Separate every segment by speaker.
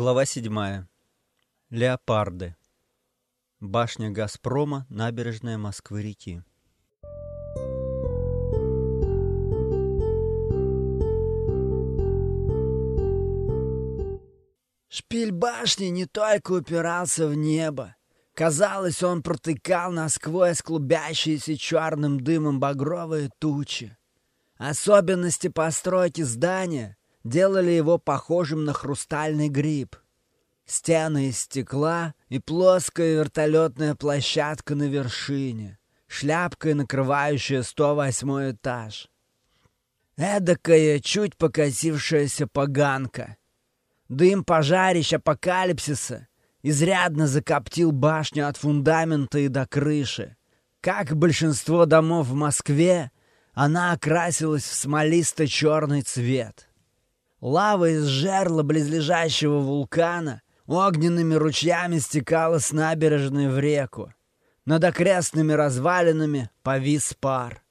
Speaker 1: Глава 7. Леопарды. Башня «Газпрома», набережная Москвы-реки.
Speaker 2: Шпиль башни не только упирался в небо. Казалось, он протыкал насквозь клубящиеся черным дымом багровые тучи. Особенности постройки здания делали его похожим на хрустальный гриб. Стены из стекла и плоская вертолетная площадка на вершине, шляпкой накрывающая 108 этаж. Эдакая, чуть покосившаяся поганка. Дым пожарищ апокалипсиса изрядно закоптил башню от фундамента и до крыши. Как большинство домов в Москве, она окрасилась в смолисто-черный цвет. Лава из жерла близлежащего вулкана огненными ручьями стекала с набережной в реку. Над окрестными развалинами повис пар.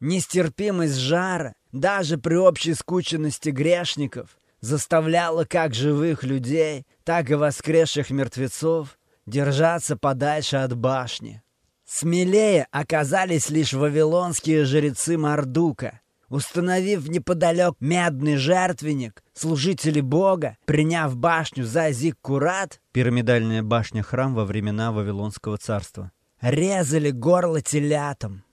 Speaker 2: Нестерпимость жара, даже при общей скученности грешников, заставляла как живых людей, так и воскресших мертвецов держаться подальше от башни. Смелее оказались лишь вавилонские жрецы Мардука, Установив неподалеку медный жертвенник, служители бога, приняв башню за Зиккурат,
Speaker 1: пирамидальная башня-храм во времена Вавилонского царства,
Speaker 2: резали горло телятам.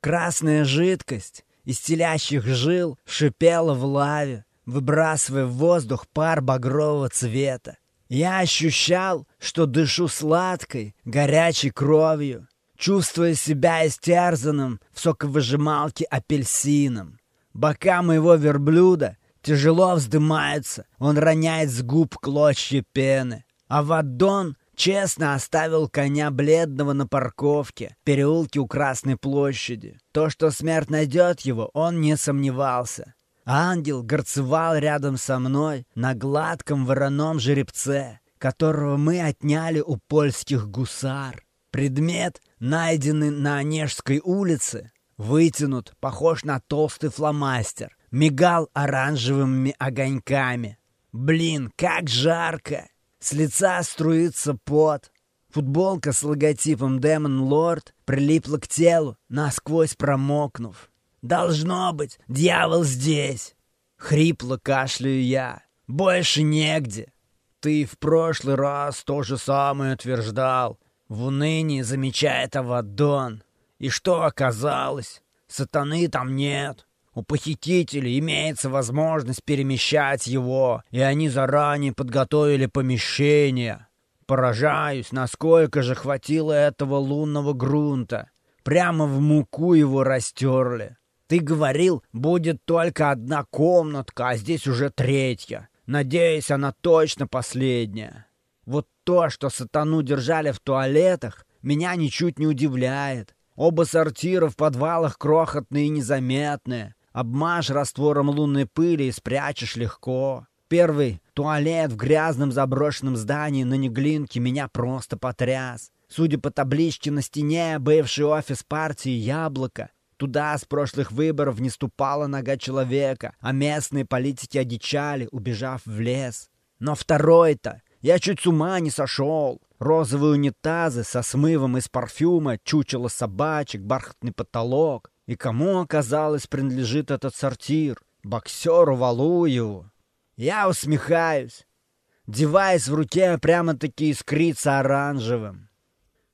Speaker 2: Красная жидкость из телящих жил шипела в лаве, выбрасывая в воздух пар багрового цвета. Я ощущал, что дышу сладкой, горячей кровью, чувствуя себя истерзанным в соковыжималке апельсином. Бока моего верблюда тяжело вздымаются, он роняет с губ клочья пены. А Ваддон честно оставил коня бледного на парковке переулке у Красной площади. То, что смерть найдет его, он не сомневался. Ангел горцевал рядом со мной на гладком вороном жеребце, которого мы отняли у польских гусар. Предмет, найденный на Онежской улице, вытянут, похож на толстый фломастер, мигал оранжевыми огоньками. Блин, как жарко! С лица струится пот. Футболка с логотипом Демон Лорд прилипла к телу, насквозь промокнув. «Должно быть, дьявол здесь!» Хрипло кашляю я. «Больше негде!» «Ты в прошлый раз то же самое утверждал. В унынии замечает Авадон. И что оказалось? Сатаны там нет. У похитителей имеется возможность перемещать его, и они заранее подготовили помещение. Поражаюсь, насколько же хватило этого лунного грунта. Прямо в муку его растерли. Ты говорил, будет только одна комнатка, а здесь уже третья. Надеюсь, она точно последняя. Вот то, что сатану держали в туалетах, меня ничуть не удивляет. Оба сортира в подвалах крохотные и незаметные. Обмажь раствором лунной пыли и спрячешь легко. Первый туалет в грязном заброшенном здании на Неглинке меня просто потряс. Судя по табличке на стене, бывший офис партии «Яблоко». Туда с прошлых выборов не ступала нога человека, а местные политики одичали, убежав в лес. На второй-то я чуть с ума не сошел. Розовые унитазы со смывом из парфюма, чучела собачек, бархатный потолок. И кому, оказалось, принадлежит этот сортир? Боксеру Валуеву. Я усмехаюсь. Девайс в руке прямо-таки искрится оранжевым.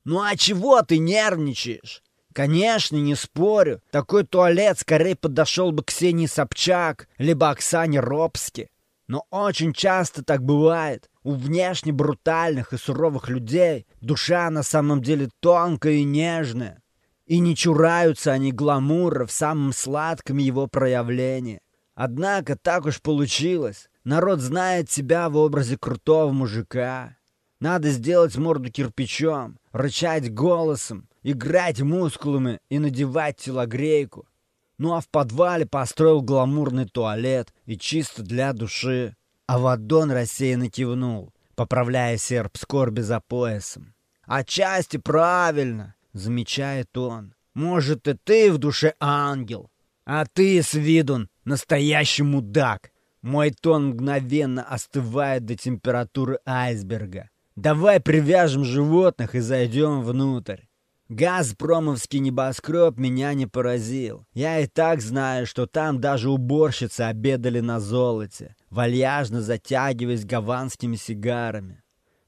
Speaker 2: «Ну а чего ты нервничаешь?» «Конечно, не спорю. Такой туалет скорее подошел бы Ксении Собчак, либо Оксане Робски. Но очень часто так бывает. У внешне брутальных и суровых людей душа на самом деле тонкая и нежная. И не чураются они гламура в самом сладком его проявлении. Однако так уж получилось. Народ знает себя в образе крутого мужика. Надо сделать морду кирпичом, рычать голосом, играть мускулами и надевать телогрейку. Ну а в подвале построил гламурный туалет и чисто для души. Авадон рассеянно кивнул, поправляя серп скорби за поясом. «Отчасти правильно», — замечает он. «Может, и ты в душе ангел, а ты с виду настоящий мудак. Мой тон мгновенно остывает до температуры айсберга. Давай привяжем животных и зайдем внутрь. Газпромовский небоскреб меня не поразил. Я и так знаю, что там даже уборщицы обедали на золоте, вальяжно затягиваясь гаванскими сигарами.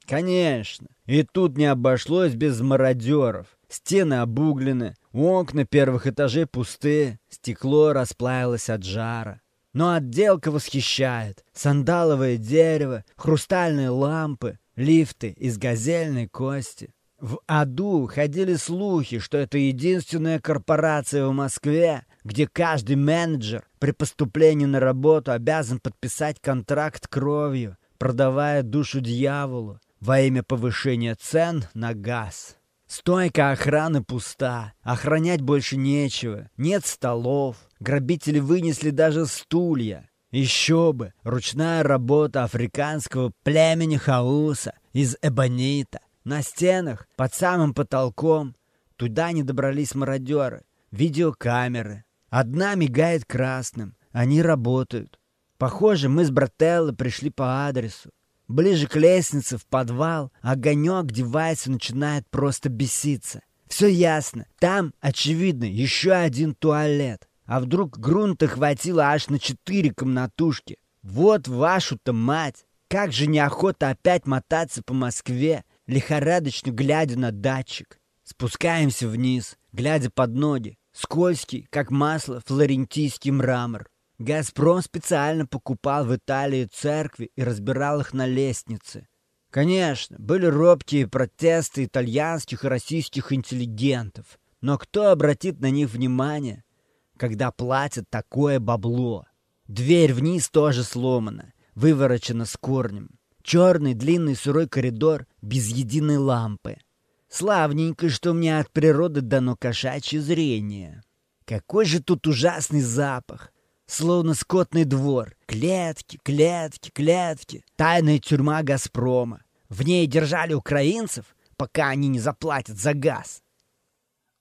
Speaker 2: Конечно, и тут не обошлось без мародеров. Стены обуглены, окна первых этажей пусты, стекло расплавилось от жара. Но отделка восхищает. Сандаловое дерево, хрустальные лампы, лифты из газельной кости. В аду ходили слухи, что это единственная корпорация в Москве, где каждый менеджер при поступлении на работу обязан подписать контракт кровью, продавая душу дьяволу во имя повышения цен на газ. Стойка охраны пуста, охранять больше нечего, нет столов, грабители вынесли даже стулья. Еще бы, ручная работа африканского племени Хауса из эбонита. На стенах, под самым потолком, туда не добрались мародеры. Видеокамеры. Одна мигает красным, они работают. Похоже, мы с Брателло пришли по адресу. Ближе к лестнице, в подвал, огонек девайса начинает просто беситься. Все ясно. Там, очевидно, еще один туалет. А вдруг грунта хватило аж на четыре комнатушки? Вот вашу-то мать! Как же неохота опять мотаться по Москве, лихорадочно глядя на датчик. Спускаемся вниз, глядя под ноги. Скользкий, как масло, флорентийский мрамор. «Газпром» специально покупал в Италии церкви и разбирал их на лестнице. Конечно, были робкие протесты итальянских и российских интеллигентов. Но кто обратит на них внимание, когда платят такое бабло? Дверь вниз тоже сломана, выворочена с корнем. Черный длинный сырой коридор без единой лампы. Славненько, что мне от природы дано кошачье зрение. Какой же тут ужасный запах! словно скотный двор. Клетки, клетки, клетки. Тайная тюрьма «Газпрома». В ней держали украинцев, пока они не заплатят за газ.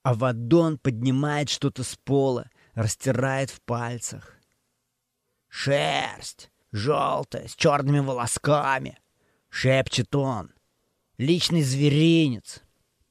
Speaker 2: А Вадон поднимает что-то с пола, растирает в пальцах. «Шерсть! Желтая, с черными волосками!» — шепчет он. «Личный зверинец.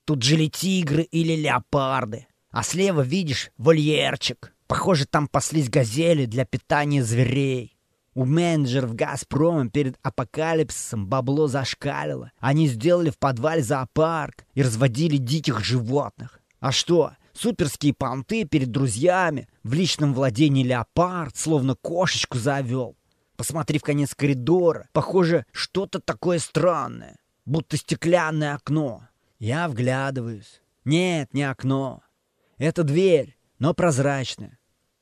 Speaker 2: Тут жили тигры или леопарды. А слева, видишь, вольерчик. Похоже, там паслись газели для питания зверей. У менеджеров «Газпрома» перед апокалипсисом бабло зашкалило. Они сделали в подвале зоопарк и разводили диких животных. А что, суперские понты перед друзьями, в личном владении леопард, словно кошечку завел. Посмотри в конец коридора, похоже, что-то такое странное, будто стеклянное окно. Я вглядываюсь. Нет, не окно. Это дверь, но прозрачная.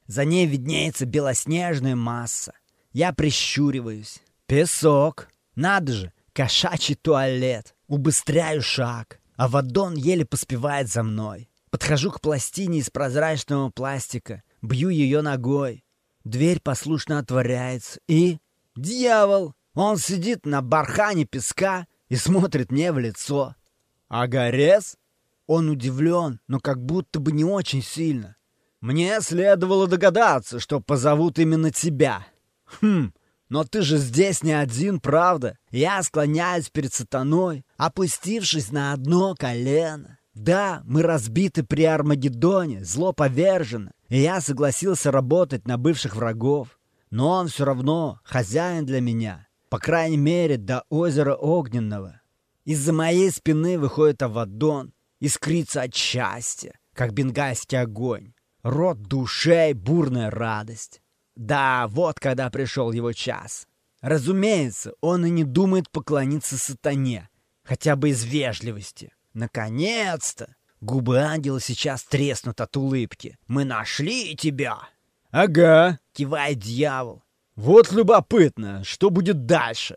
Speaker 2: За ней виднеется белоснежная масса. Я прищуриваюсь. Песок. Надо же, кошачий туалет. Убыстряю шаг. А Вадон еле поспевает за мной. Подхожу к пластине из прозрачного пластика. Бью ее ногой. Дверь послушно отворяется. И... Дьявол! Он сидит на бархане песка и смотрит мне в лицо. «Агарес?» Он удивлен, но как будто бы не очень сильно. Мне следовало догадаться, что позовут именно тебя. Хм, но ты же здесь не один, правда? Я склоняюсь перед сатаной, опустившись на одно колено. Да, мы разбиты при Армагеддоне, зло повержено, и я согласился работать на бывших врагов. Но он все равно хозяин для меня, по крайней мере, до озера Огненного. Из-за моей спины выходит Авадон, искрится от счастья, как бенгальский огонь. Рот душей, бурная радость. Да, вот когда пришел его час. Разумеется, он и не думает поклониться сатане, хотя бы из вежливости. Наконец-то! Губы ангела сейчас треснут от улыбки. «Мы нашли тебя!» «Ага!» — кивает дьявол. «Вот любопытно, что будет дальше?»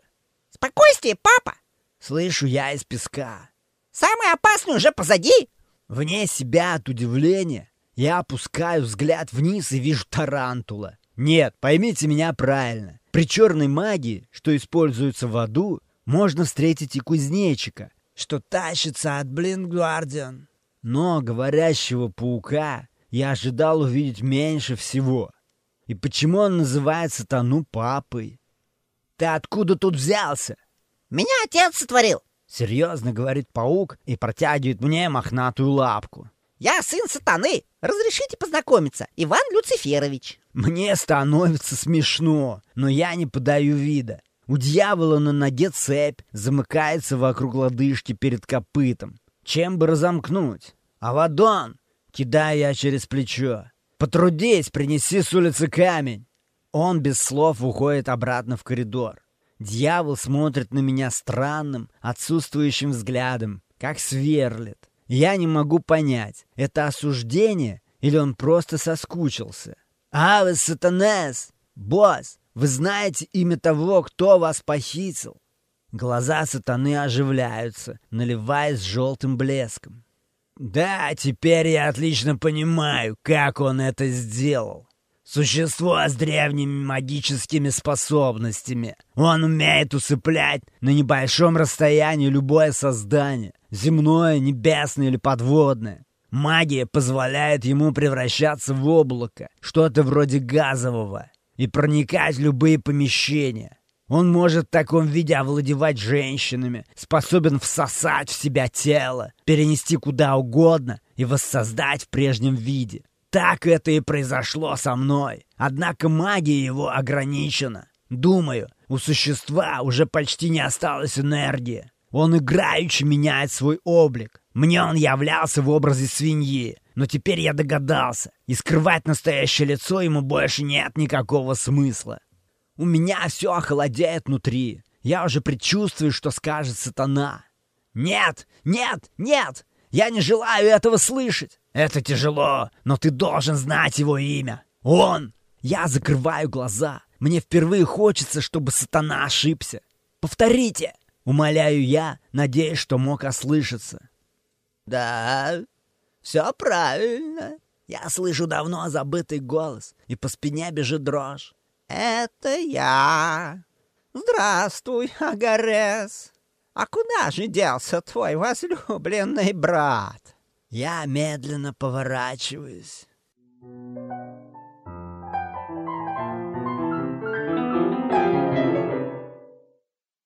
Speaker 3: «Спокойствие, папа!»
Speaker 2: Слышу я из песка.
Speaker 3: «Самое опасное уже позади!»
Speaker 2: Вне себя от удивления я опускаю взгляд вниз и вижу тарантула. Нет, поймите меня правильно. При черной магии, что используется в аду, можно встретить и кузнечика, что тащится от Блингвардиан. Но говорящего паука я ожидал увидеть меньше всего. И почему он называет сатану папой? Ты откуда тут взялся?
Speaker 3: Меня отец сотворил.
Speaker 2: Серьезно говорит паук и протягивает мне мохнатую лапку.
Speaker 3: Я сын сатаны. Разрешите познакомиться, Иван Люциферович.
Speaker 2: Мне становится смешно, но я не подаю вида. У дьявола на ноге цепь замыкается вокруг лодыжки перед копытом. Чем бы разомкнуть? Авадон! Кидаю я через плечо. Потрудись, принеси с улицы камень. Он без слов уходит обратно в коридор. Дьявол смотрит на меня странным, отсутствующим взглядом, как сверлит. Я не могу понять, это осуждение или он просто соскучился. «Аве сатанес! Босс, вы знаете имя того, кто вас похитил?» Глаза сатаны оживляются, наливаясь желтым блеском. «Да, теперь я отлично понимаю, как он это сделал. Существо с древними магическими способностями. Он умеет усыплять на небольшом расстоянии любое создание, земное, небесное или подводное. Магия позволяет ему превращаться в облако, что-то вроде газового, и проникать в любые помещения. Он может в таком виде овладевать женщинами, способен всосать в себя тело, перенести куда угодно и воссоздать в прежнем виде. Так это и произошло со мной. Однако магия его ограничена. Думаю, у существа уже почти не осталось энергии. Он играючи меняет свой облик. Мне он являлся в образе свиньи, но теперь я догадался, и скрывать настоящее лицо ему больше нет никакого смысла. У меня все охолодеет внутри. Я уже предчувствую, что скажет сатана. «Нет! Нет! Нет! Я не желаю этого слышать! Это тяжело, но ты должен знать его имя! Он!» Я закрываю глаза. Мне впервые хочется, чтобы сатана ошибся. «Повторите!» — умоляю я, надеясь, что мог ослышаться. «Да, все правильно!» Я слышу давно забытый голос, и по спине бежит дрожь.
Speaker 3: Это я. Здравствуй, Агарес. А куда же делся твой возлюбленный брат?
Speaker 2: Я медленно поворачиваюсь.